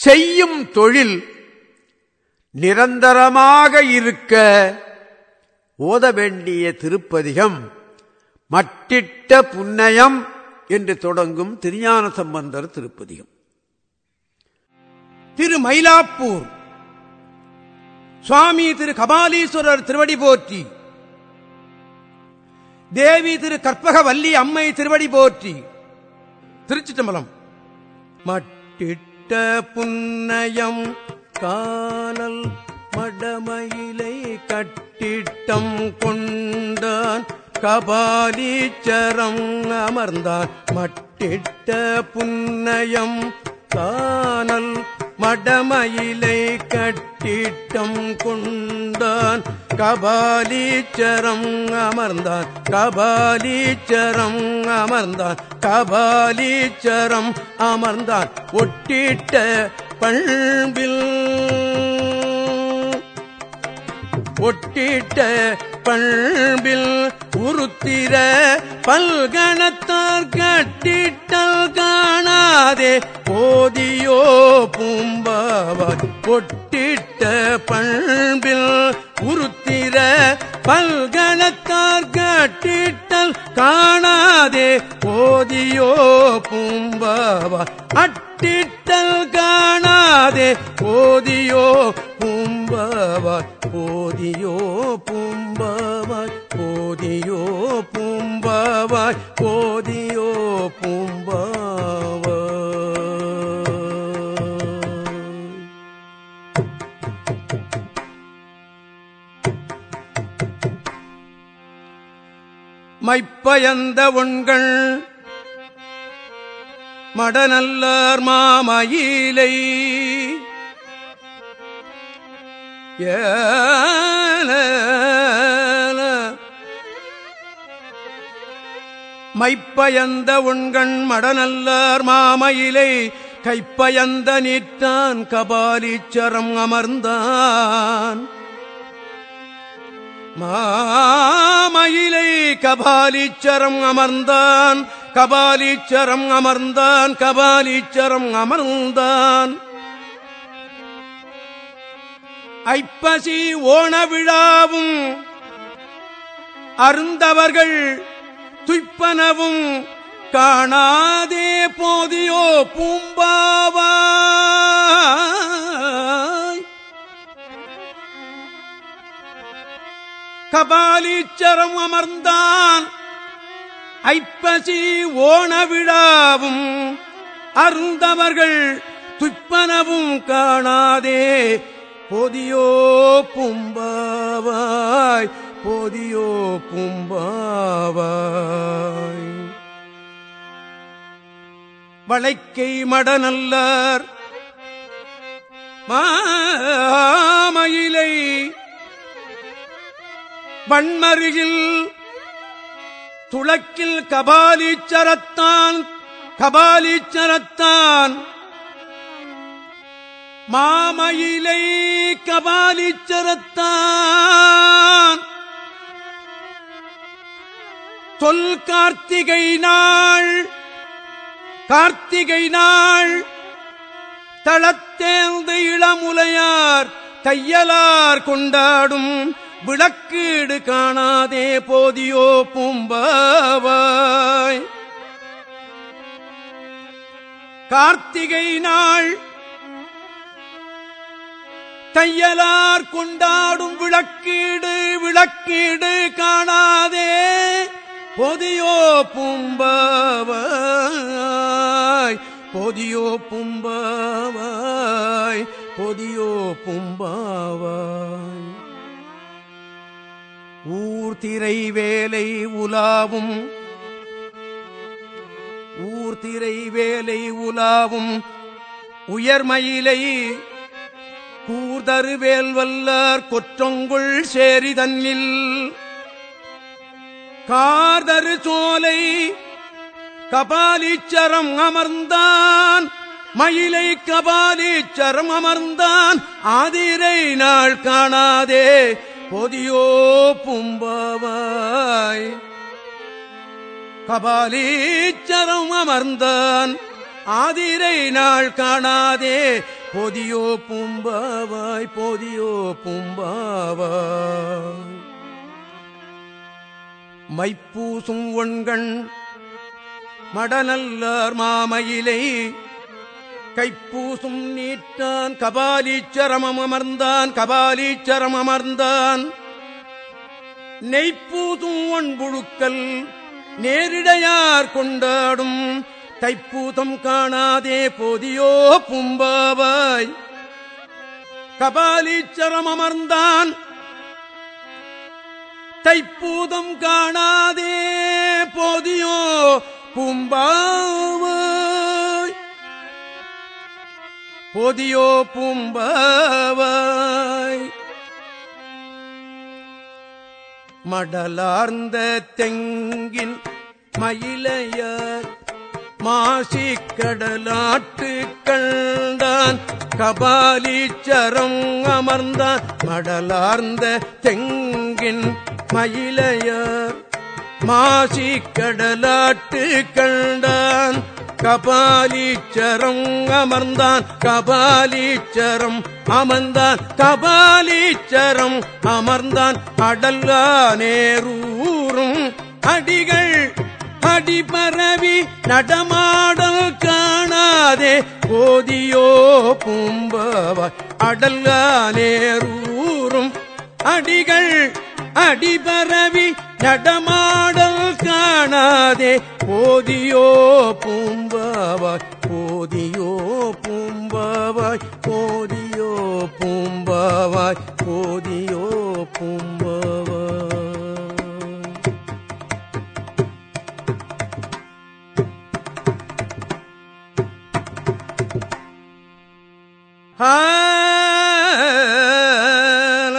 செய்யும் தொழில் நிரந்தரமாக இருக்க ஓத வேண்டிய திருப்பதிகம் மட்டிட்ட புன்னயம் என்று தொடங்கும் திருஞான சம்பந்தர் திருப்பதிகம். திரு மயிலாப்பூர் சுவாமி திரு கபாலீஸ்வரர் திருவடி போற்றி தேவி திரு கற்பகவல்லி அம்மை திருவடி போற்றி திருச்சிட்டம்பலம் மட்டிட்ட புன்னயம் காணல் மடமயிலை கட்டிட்டம் கொண்டான். கபாலீச்சரம் அமர்ந்தான். மட்டிட்ட புன்னயம் காணல் மடமயிலை கட்டிட்டம் கொண்டான். கபாலீச்சரம் அமர்ந்தான். கபாலீச்சரம் அமர்ந்தான். கபாலீச்சரம் அமர்ந்தான். ஒட்டிட்ட பண்பில் ஒட்டிட்ட பண்பில் உருத்திர பல்கணத்தார் கட்டிட்டல் காணாதே. போதியோ பூம்பாவாய் ஒட்டிட்ட பண்பில் உருத்திர பல்கணத்தார் கட்டிட்டல் காணாதே போதியோ பூம்பவா அட்டிட்டல் காணாதே போதியோ பூம்பவா போதியோ பூம்பாவாய் போதியோ பூம்பாவாய் போதியோ மைப்பயந்த உண்கள் மடநல்லார் மாமயிலை. மைப்பயந்த உண்கண் மடநல்லார் மாமயிலை. கைப்பயந்த நீட்டான் கபாலீச்சரம் அமர்ந்தான். மாமயிலை கபாலீச்சரம் அமர்ந்தான் கபாலீச்சரம் அமர்ந்தான் கபாலீச்சரம் அமர்ந்தான். ஐப்பசி ஓண விழாவும் அருந்தவர்கள் துய்ப்பனவும் காணாதே போதியோ பூம்பாவா. கபாலீச்சரம் அமர்ந்தான். ஐப்பசி ஓண விழாவும் அருந்தவர்கள் துய்ப்பனவும் காணாதே. பொதியோ பும்பாவாய் பொதியோ பும்பாவாய். வளைக்கை மடநல்லார் மாமயிலை வண்மருகில் துளக்கில் கபாலீச்சரத்தான் கபாலீச்சரத்தான். மாமயிலை கபாலீச்சரத்தான். தொல் கார்த்திகை நாள் கார்த்திகை நாள். தளத்தேந்து இளமுலையார் தையலார் கொண்டாடும் விளக்கீடு காணாதே போதியோ பூம்பாவாய். கார்த்திகை நாள் தையலார் கொண்டாடும் விளக்கீடு விளக்கீடு காணாதே பொதியோ பும்பாவாய். பொதியோ பும்பாவாய் பொதியோ பும்பாவாய். ஊர்திரை வேலை உலாவும். ஊர்திரை வேலை உலாவும். உயர்மயிலை கூர்தரு வேல்வல்லார் கொற்றொங்குள் சேரி தன்னில். கார்தரு சோலை கபாலீச்சரம் அமர்ந்தான். மயிலை கபாலீச்சரம் அமர்ந்தான். ஆதிரை நாள் காணாதே. பொதியோ பும்பவாய் கபாலீச்சரம் அமர்ந்தான் ஆதிரை நாள் காணாதே பொதியோ பும்பவாய் பொதியோ பும்பாவாய் மைப்பூசும் ஒண்கண் மடநல்லார் மாமயிலை கைப்பூசும் நீட்டான் கபாலீச்சரமம் அமர்ந்தான் கபாலீச்சரம் அமர்ந்தான். நெய்ப்பூதும் ஒன்புழுக்கல் நேரிடையார் கொண்டாடும். தைப்பூதம் காணாதே போதியோ பும்பாவாய். கபாலீச்சரம் அமர்ந்தான். தைப்பூதம் காணாதே போதியோ பூம்பாவாய். போதியோ பூம்பாவாய். மடலார்ந்த தெங்கின் மயிலையார் மாசி கடலாட்டு கண்டான். கபாலீச்சரம் அமர்ந்தான். மடலார்ந்த தெங்கின் மயிலையார் மாசி கடலாட்டு கண்டான். கபாலீச்சரம் அமர்ந்தான் கபாலீச்சரம் அமர்ந்தான் கபாலீச்சரம் அமர்ந்தான். அடல்லா நேரூரும் அடிகள் அடி பரவி நடமாடல் காணாதே. போதியோ பூம்பவ அடல்லா நேரூரும் அடிகள் அடி பரவி நடமாடல் காணாதே போதியோ பூம்பாவாய் போதியோ பூம்பாவாய் போதியோ பூம்பாவாய் போதியோ பூம்பாவாய். ஆன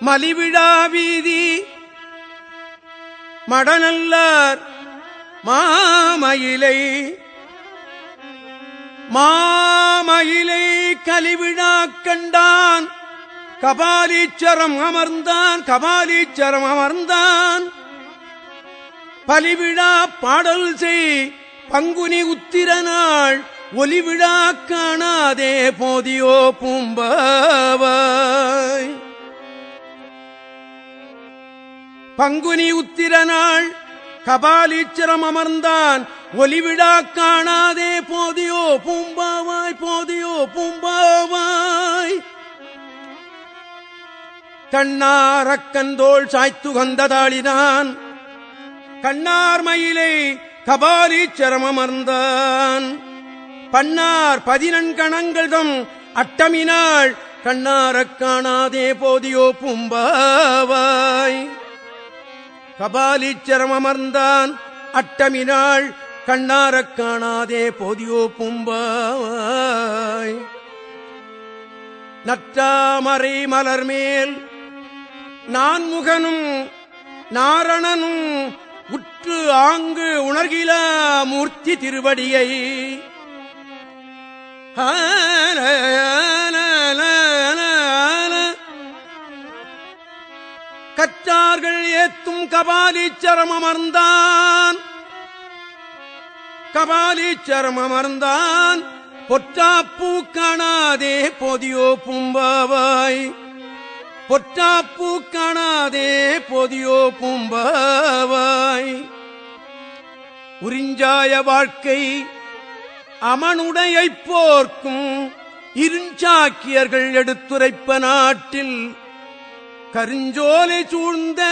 மலிவிழா வீதி மடநல்லார் மாமயிலை. மாமயிலை கலிவிழா கண்டான். கபாலீச்சரம் அமர்ந்தான் கபாலீச்சரம் அமர்ந்தான். பலிவிழா பாடல் செய் பங்குனி உத்திர நாள் ஒலிவிழா காணாதே போதியோ பூம்பாவாய் பங்குனி உத்திர நாள் கபாலீச்சரம் அமர்ந்தான். ஒலிவிடா காணாதே போதியோ பூம்பாவாய் போதியோ பூம்பாவாய். கண்ணாரக்கந்தோள் சாய்த்து கந்ததாளினான் கண்ணார் கபாலீச்சரம் அமர்ந்தான். பன்னார் பதினண்கணங்கள் தம் அட்டமினாள். கண்ணாரக் காணாதே போதியோ பூம்பாவாய். கபாலீச்சரம் அமர்ந்தான் அட்டமினாள் கண்ணாரக் காணாதே போதியோ பூம்பாவாய் நற்றாமரை மலர் மேல் நான்முகனும் நாரணனும் உற்று ஆங்கு உணர்கிலா மூர்த்தி திருவடியை. ஆ கற்றார்கள் ஏத்தும் கபாலீச்சரம் அமர்ந்தான். கபாலீச்சரம் அமர்ந்தான். பொற்றாப்பூ காணாதே பொதியோ பூம்பாவாய். பொற்றாப்பூ காணாதே பொதியோ பூம்பாவாய். உறிஞ்சாய வாழ்க்கை அமனுடையைப் போர்க்கும் இருஞ்சாக்கியர்கள் எடுத்துரைப்ப நாட்டில் கருஞ்சோலை சூழ்ந்த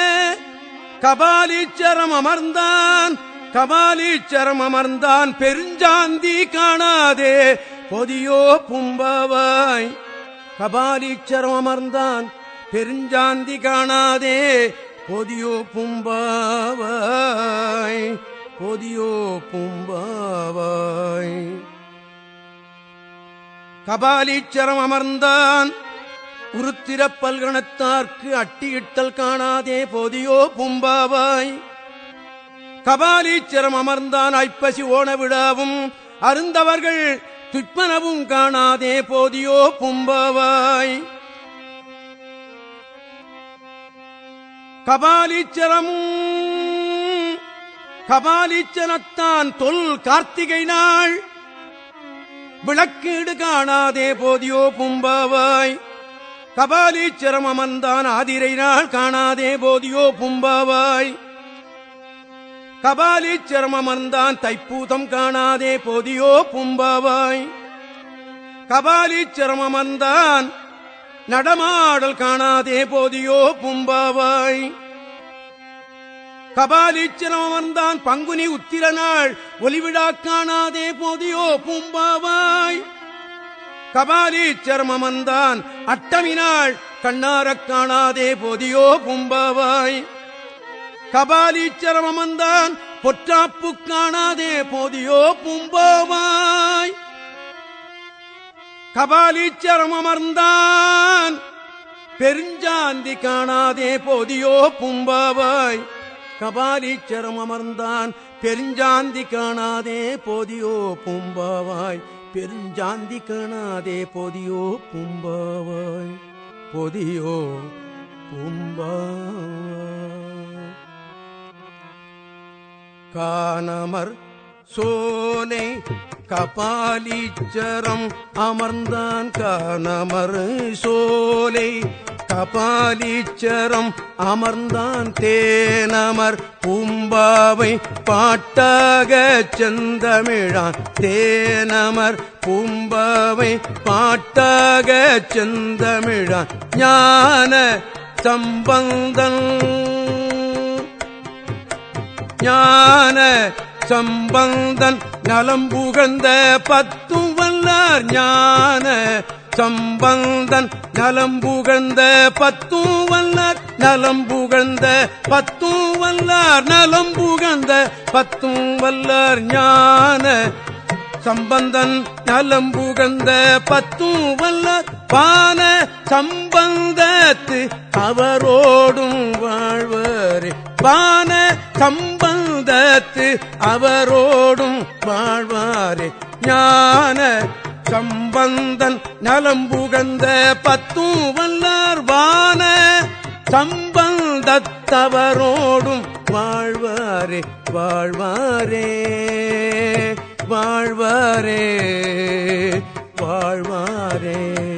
கபாலீச்சரம் அமர்ந்தான். கபாலீச்சரம் அமர்ந்தான். பெருஞ்சாந்தி காணாதே. பொதியோ பும்பவாய். கபாலீச்சரம் அமர்ந்தான். பெருஞ்சாந்தி காணாதே. பொதியோ பும்பாவாய். பொதியோ பும்பாவாய். கபாலீச்சரம் அமர்ந்தான். உருத்திரப் பல்கணத்தார்க்கு அட்டியிட்டல் காணாதே போதியோ பும்பாவாய். கபாலீச்சரம் அமர்ந்தான் ஐப்பசி ஓண விழாவும் அருந்தவர்கள் துய்ப்பனவும் காணாதே போதியோ பும்பாவாய். கபாலீச்சரமும் கபாலீச்சனத்தான் தொல் கார்த்திகை நாள். விளக்கீடு காணாதே போதியோ பும்பாவாய். கபாலீச்சரம் அமர்ந்தான் ஆதிரை நாள் காணாதே போதியோ பும்பாவாய். கபாலீச்சரம் அமர்ந்தான் தைப்பூதம் காணாதே போதியோ பும்பாவாய். கபாலீச்சரம் அமர்ந்தான் நடமாடல் காணாதே போதியோ பும்பாவாய். கபாலீச்சரம் அமர்ந்தான் பங்குனி உத்திர நாள் ஒலிவிழா காணாதே போதியோ பூம்பாவாய். கபாலீச்சர்மந்தான் அட்டமினாள் கண்ணாரக் காணாதே போதியோ பூம்பாவாய் கபாலீச்சரமந்தான் பொற்றாப்பு காணாதே போதியோ பூம்பாவாய் கபாலீச்சரமர்ந்தான் பெருஞ்சாந்தி காணாதே போதியோ பூம்பாவாய் கபாலீச்சரமர்ந்தான் பெருஞ்சாந்தி காணாதே போதியோ பூம்பாவாய் பெருஞ்சாந்தி காணாதே பொதியோ பும்பாவாய் பொதியோ பூம்பாவாய். காணமர் சோலை கபாலீச்சரம் அமர்ந்தான் காணமர் சோலை கபாலீச்சரம் அமர்ந்தான் தேனமர். பூம்பாவை பாட்டாக செந்தமிழான் தேனமர். பூம்பாவை பாட்டாக செந்தமிழான் ஞான சம்பந்தன். ஞான சம்பந்தன் நலம் புகழ்ந்த பத்தும் வல்லார் ஞான சம்பந்தன் நலம் புகழ்ந்த பத்தும் வல்லார் நலம் புகழ்ந்த பத்தும் வல்லார் நலம் புகழ்ந்த பத்தும் வல்லார் ஞான சம்பந்தன் நலம் புகழ்ந்த பத்தும் வல்லார் பான சம்பந்தத்து அவரோடும் வாழ்வரே. பான சம்பந்தத்து அவரோடும் வாழ்வாரே. ஞான சம்பந்தன் நலம் புகழ்ந்த பத்தும் வல்லார்வான சம்பந்தத்தவரோடும் வாழ்வாரே வாழ்வாரே வாழ்வாரே வாழ்வாரே.